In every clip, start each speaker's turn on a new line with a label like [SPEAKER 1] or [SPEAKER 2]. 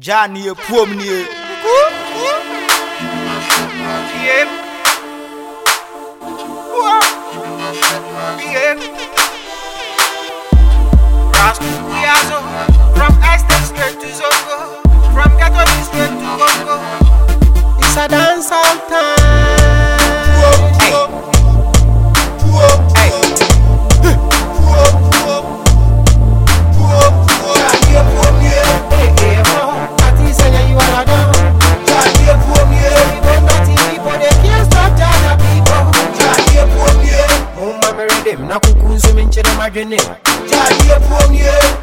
[SPEAKER 1] Johnny a poor me Yep.
[SPEAKER 2] Whoa. Yep. Raskuyazo. From Estate straight to Zongo. From Ghetto straight to Bongo. It's a dance all time. Kukuzu minche na majene.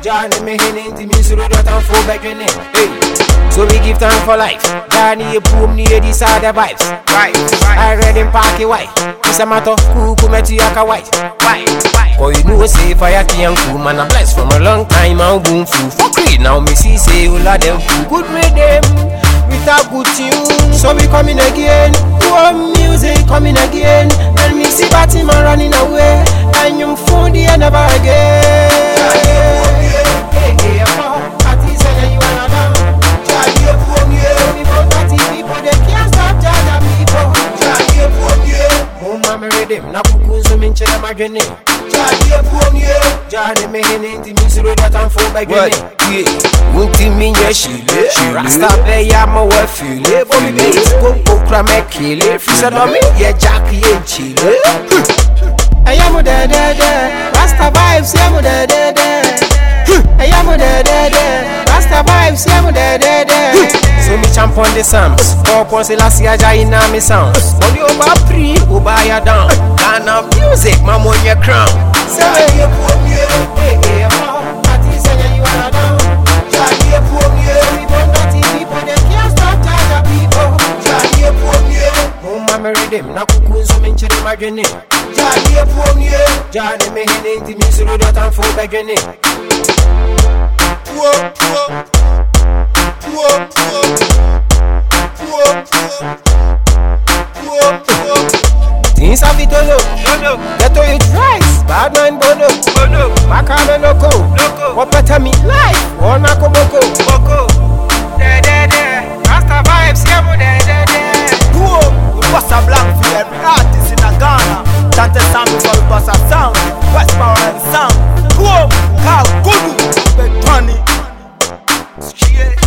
[SPEAKER 2] Jani me hene inti mi suru dot and back in Hey, so we give time for life. Jani boom near these other vibes. Right. Right. I read him parky white. It's a matter kuku meti yaka white. Oh, you know say fire can cool man I'm blessed from a long time I'm boom fool for free now me see say all of them fool good them with a good tune so we coming again one music coming again and me see Batman running away never again Hey, hey, party say that you are down. People, party people, they can't stop Jaja people. Mama, read them. Na kukuzu minche na majene. Jani me hene inti mi suru dat and full back What?
[SPEAKER 1] in
[SPEAKER 2] Unti mi nye shile Rasta be ya ma we file Bo mi be is go go kra me kile Fisa do mi ye jack ye chile vibes ye mu de de de. Eya mu de de de. Rasta vibes ye mu de de So mi champ on the Psalms Four points last year ja ina mi sounds Body over pre, over ya down. Ghana music, my on your crown. Say me redeem na kuku so me nkyere m'adwene gyaade epuom nie gyaade me hene nti me nsoro de ɔtamfo bɛdwene
[SPEAKER 1] puo puo puo puo puo puo puo
[SPEAKER 2] Things are fit no no Ghetto it. Rice Bad man bolo. Bono Macarena no go No go What better me life All my komoko Boko
[SPEAKER 1] Gaspar and sound. Whoa, how good, Betani. Yeah.